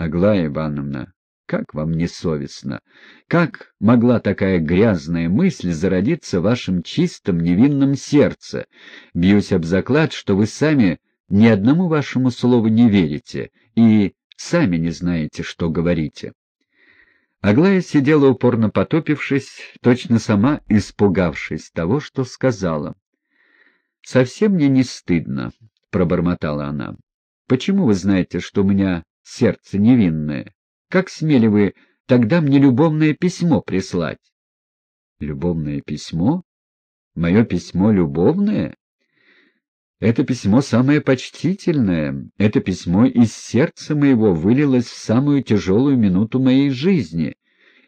Аглая Ивановна, как вам не совестно? Как могла такая грязная мысль зародиться в вашем чистом невинном сердце? Бьюсь об заклад, что вы сами ни одному вашему слову не верите и сами не знаете, что говорите. Аглая сидела упорно потопившись, точно сама испугавшись того, что сказала. — Совсем мне не стыдно, — пробормотала она. — Почему вы знаете, что у меня сердце невинное? Как смели вы тогда мне любовное письмо прислать? Любовное письмо? Мое письмо любовное? Это письмо самое почтительное. Это письмо из сердца моего вылилось в самую тяжелую минуту моей жизни.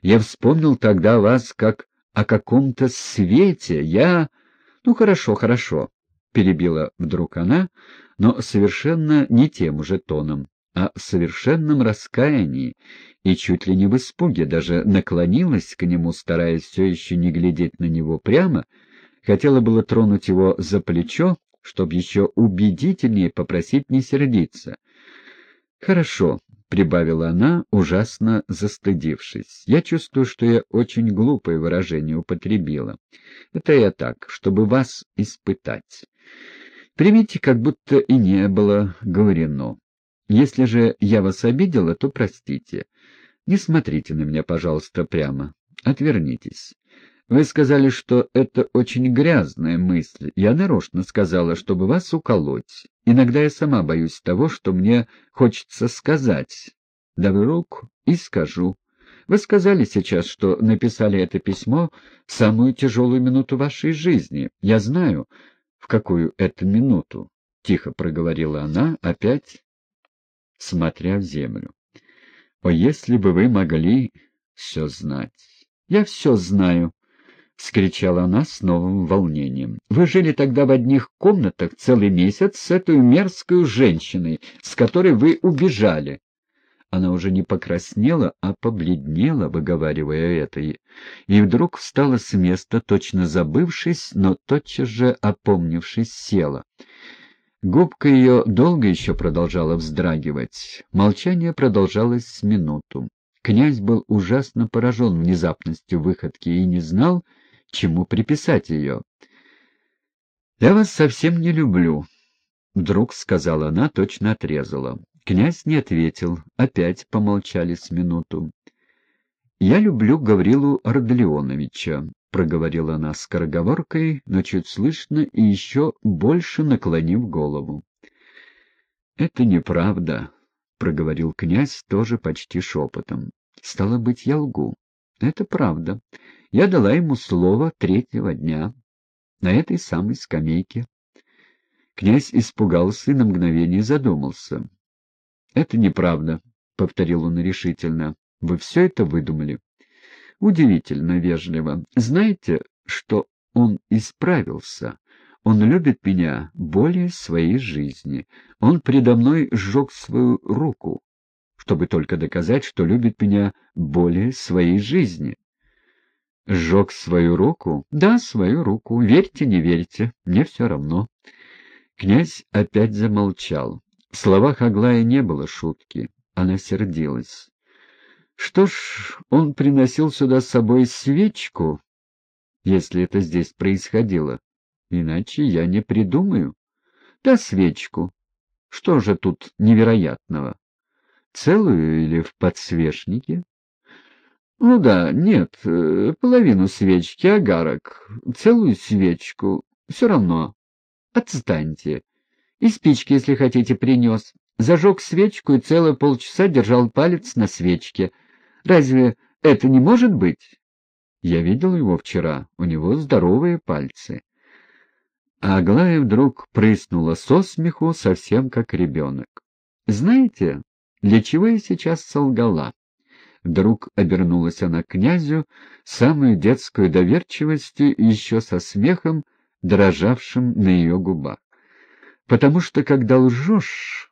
Я вспомнил тогда вас как о каком-то свете. Я... Ну, хорошо, хорошо, — перебила вдруг она, но совершенно не тем уже тоном в совершенном раскаянии и чуть ли не в испуге, даже наклонилась к нему, стараясь все еще не глядеть на него прямо, хотела было тронуть его за плечо, чтобы еще убедительнее попросить не сердиться. «Хорошо», — прибавила она, ужасно застыдившись. «Я чувствую, что я очень глупое выражение употребила. Это я так, чтобы вас испытать. Примите, как будто и не было говорено. Если же я вас обидела, то простите. Не смотрите на меня, пожалуйста, прямо. Отвернитесь. Вы сказали, что это очень грязная мысль. Я нарочно сказала, чтобы вас уколоть. Иногда я сама боюсь того, что мне хочется сказать. Да вдруг и скажу. Вы сказали сейчас, что написали это письмо в самую тяжелую минуту вашей жизни. Я знаю, в какую это минуту. Тихо проговорила она, опять смотря в землю. «О, если бы вы могли все знать!» «Я все знаю!» — скричала она с новым волнением. «Вы жили тогда в одних комнатах целый месяц с этой мерзкой женщиной, с которой вы убежали». Она уже не покраснела, а побледнела, выговаривая это, и вдруг встала с места, точно забывшись, но тотчас же опомнившись, села. Губка ее долго еще продолжала вздрагивать. Молчание продолжалось с минуту. Князь был ужасно поражен внезапностью выходки и не знал, чему приписать ее. «Я вас совсем не люблю», — вдруг сказала она, точно отрезала. Князь не ответил, опять помолчали с минуту. «Я люблю Гаврилу Арделеоновича», — проговорила она скороговоркой, но чуть слышно и еще больше наклонив голову. — Это неправда, — проговорил князь тоже почти шепотом. — Стало быть, я лгу. Это правда. Я дала ему слово третьего дня на этой самой скамейке. Князь испугался и на мгновение задумался. — Это неправда, — повторил он решительно. — Вы все это выдумали удивительно вежливо. Знаете, что он исправился? Он любит меня более своей жизни. Он предо мной сжег свою руку, чтобы только доказать, что любит меня более своей жизни. Сжег свою руку? Да, свою руку. Верьте, не верьте, мне все равно. Князь опять замолчал. В словах Аглая не было шутки. Она сердилась. Что ж, он приносил сюда с собой свечку, если это здесь происходило. Иначе я не придумаю. Да свечку. Что же тут невероятного? Целую или в подсвечнике? Ну да, нет, э, половину свечки, агарок, целую свечку. Все равно. Отстаньте. И спички, если хотите, принес. Зажег свечку и целые полчаса держал палец на свечке — Разве это не может быть? Я видел его вчера, у него здоровые пальцы. А Аглая вдруг прыснула со смеху, совсем как ребенок. Знаете, для чего я сейчас солгала? Вдруг обернулась она к князю, самую детскую доверчивостью и еще со смехом, дрожавшим на ее губах. Потому что, когда лжешь,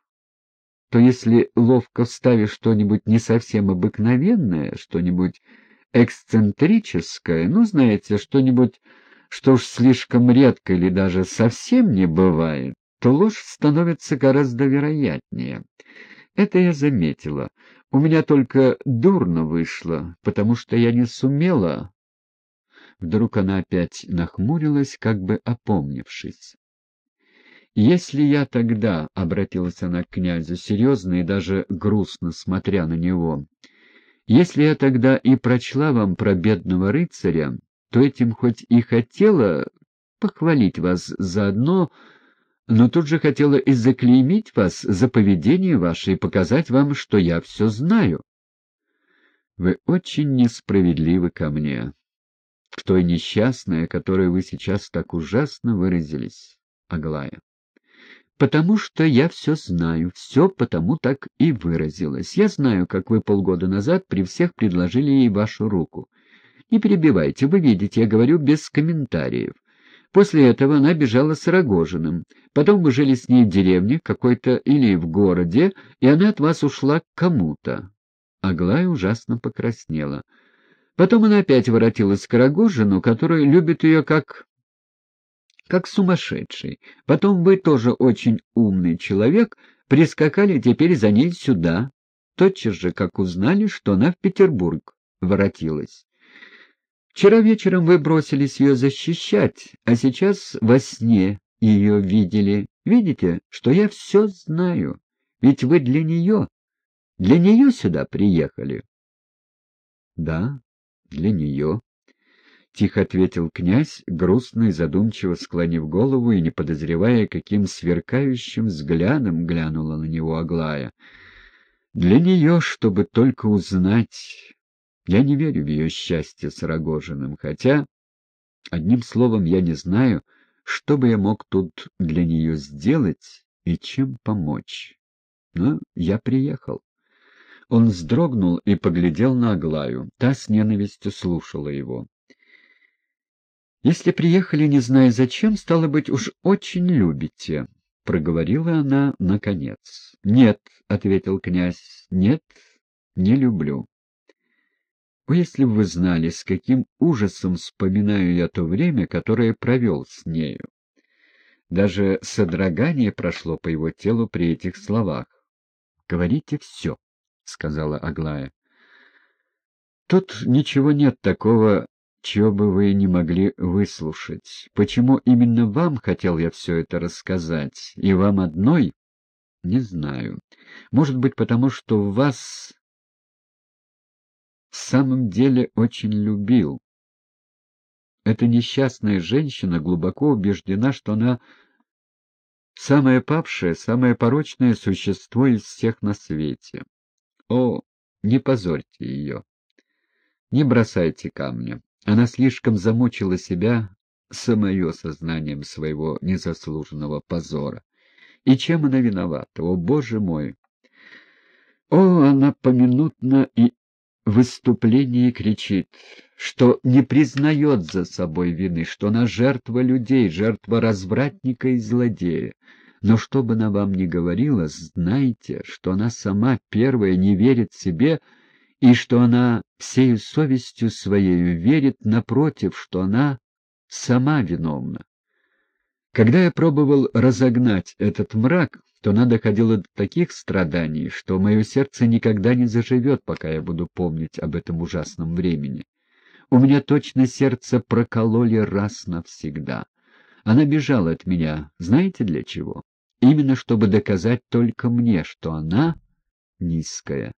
то если ловко вставишь что-нибудь не совсем обыкновенное, что-нибудь эксцентрическое, ну, знаете, что-нибудь, что уж слишком редко или даже совсем не бывает, то ложь становится гораздо вероятнее. Это я заметила. У меня только дурно вышло, потому что я не сумела. Вдруг она опять нахмурилась, как бы опомнившись. «Если я тогда, — обратилась она к князю, серьезно и даже грустно смотря на него, — если я тогда и прочла вам про бедного рыцаря, то этим хоть и хотела похвалить вас заодно, но тут же хотела и заклеймить вас за поведение ваше и показать вам, что я все знаю. Вы очень несправедливы ко мне, к той несчастной, о которой вы сейчас так ужасно выразились, Аглая. Потому что я все знаю, все потому так и выразилась. Я знаю, как вы полгода назад при всех предложили ей вашу руку. Не перебивайте, вы видите, я говорю без комментариев. После этого она бежала с Рогожиным. Потом вы жили с ней в деревне какой-то или в городе, и она от вас ушла к кому-то. Аглая ужасно покраснела. Потом она опять воротилась к Рогожину, который любит ее как... как сумасшедший. Потом вы тоже очень умный человек, прискакали теперь за ней сюда, тотчас же, как узнали, что она в Петербург воротилась. Вчера вечером вы бросились ее защищать, а сейчас во сне ее видели. Видите, что я все знаю, ведь вы для нее, для нее сюда приехали. — Да, для нее, — тихо ответил князь, грустно и задумчиво склонив голову и не подозревая, каким сверкающим взглядом глянула на него Аглая. — Для нее, чтобы только узнать я не верю в ее счастье с Рогожиным, хотя, одним словом, я не знаю, что бы я мог тут для нее сделать и чем помочь. Но я приехал. Он вздрогнул и поглядел на Аглаю. Та с ненавистью слушала его. «Если приехали, не зная зачем, стало быть, уж очень любите», — проговорила она наконец. «Нет», — ответил князь, — «нет, не люблю». О, если бы вы знали, с каким ужасом вспоминаю я то время, которое провел с нею. Даже содрогание прошло по его телу при этих словах. — Говорите все, — сказала Аглая. — Тут ничего нет такого, чего бы вы не могли выслушать. Почему именно вам хотел я все это рассказать, и вам одной? Не знаю. Может быть, потому что вас в самом деле очень любил. Эта несчастная женщина глубоко убеждена, что она самое павшее, самое порочное существо из всех на свете. О, не позорьте ее! Не бросайте камня. Она слишком замучила себя самое сознанием своего незаслуженного позора. И чем она виновата? О, Боже мой! О, она поминутно и выступлении кричит, что не признает за собой вины, что она жертва людей, жертва развратника и злодея. Но что бы она вам ни говорила, знайте, что она сама первая не верит себе, и что она всею совестью своей верит, напротив, что она сама виновна. Когда я пробовал разогнать этот мрак, то она доходила до таких страданий, что мое сердце никогда не заживет, пока я буду помнить об этом ужасном времени. У меня точно сердце прокололи раз навсегда. Она бежала от меня, знаете для чего? Именно чтобы доказать только мне, что она низкая.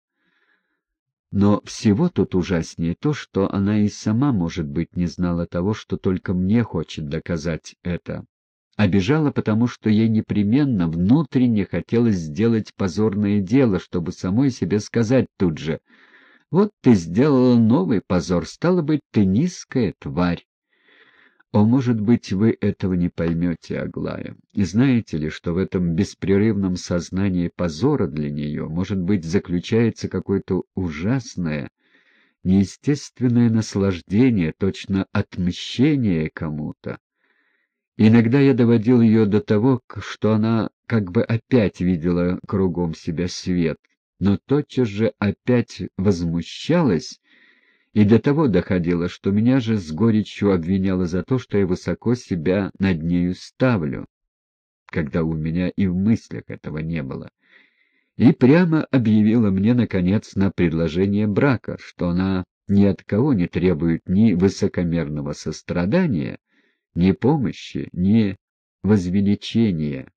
Но всего тут ужаснее то, что она и сама, может быть, не знала того, что только мне хочет доказать это. Обижала, потому что ей непременно внутренне хотелось сделать позорное дело, чтобы самой себе сказать тут же «Вот ты сделала новый позор, стало быть, ты низкая тварь». О, может быть, вы этого не поймете, Аглая. И знаете ли, что в этом беспрерывном сознании позора для нее, может быть, заключается какое-то ужасное, неестественное наслаждение, точно отмщение кому-то? Иногда я доводил ее до того, что она как бы опять видела кругом себя свет, но тотчас же опять возмущалась и до того доходила, что меня же с горечью обвиняла за то, что я высоко себя над нею ставлю, когда у меня и в мыслях этого не было. и прямо объявила мне, наконец, на предложение брака, что она ни от кого не требует ни высокомерного сострадания, ни помощи, ни возвеличения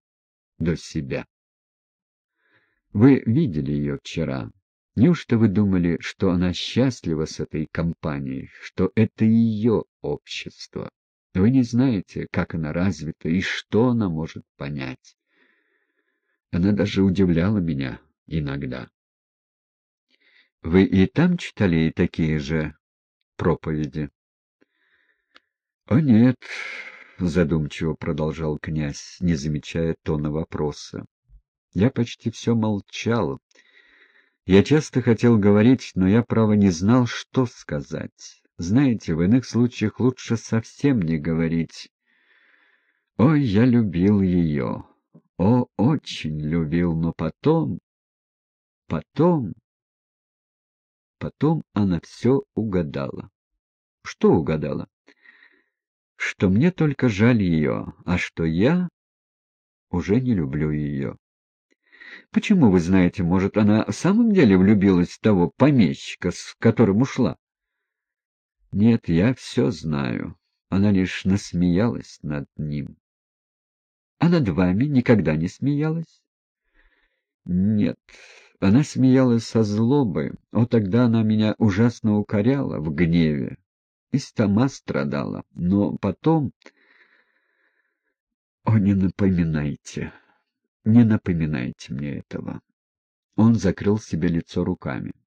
до себя. Вы видели ее вчера. Неужто вы думали, что она счастлива с этой компанией, что это ее общество? Вы не знаете, как она развита и что она может понять. Она даже удивляла меня иногда. Вы и там читали такие же проповеди? — О нет, — задумчиво продолжал князь, не замечая тона вопроса. Я почти все молчал. Я часто хотел говорить, но я, право, не знал, что сказать. Знаете, в иных случаях лучше совсем не говорить. Ой, я любил ее. О, очень любил, но потом... Потом... Потом она все угадала. Что угадала? Что мне только жаль ее, а что я уже не люблю ее. Почему, вы знаете, может, она в самом деле влюбилась в того помещика, с которым ушла? Нет, я все знаю. Она лишь насмеялась над ним. А над вами никогда не смеялась? Нет, она смеялась со злобой. О, тогда она меня ужасно укоряла в гневе. И сама страдала. Но потом... О, не напоминайте, не напоминайте мне этого. Он закрыл себе лицо руками.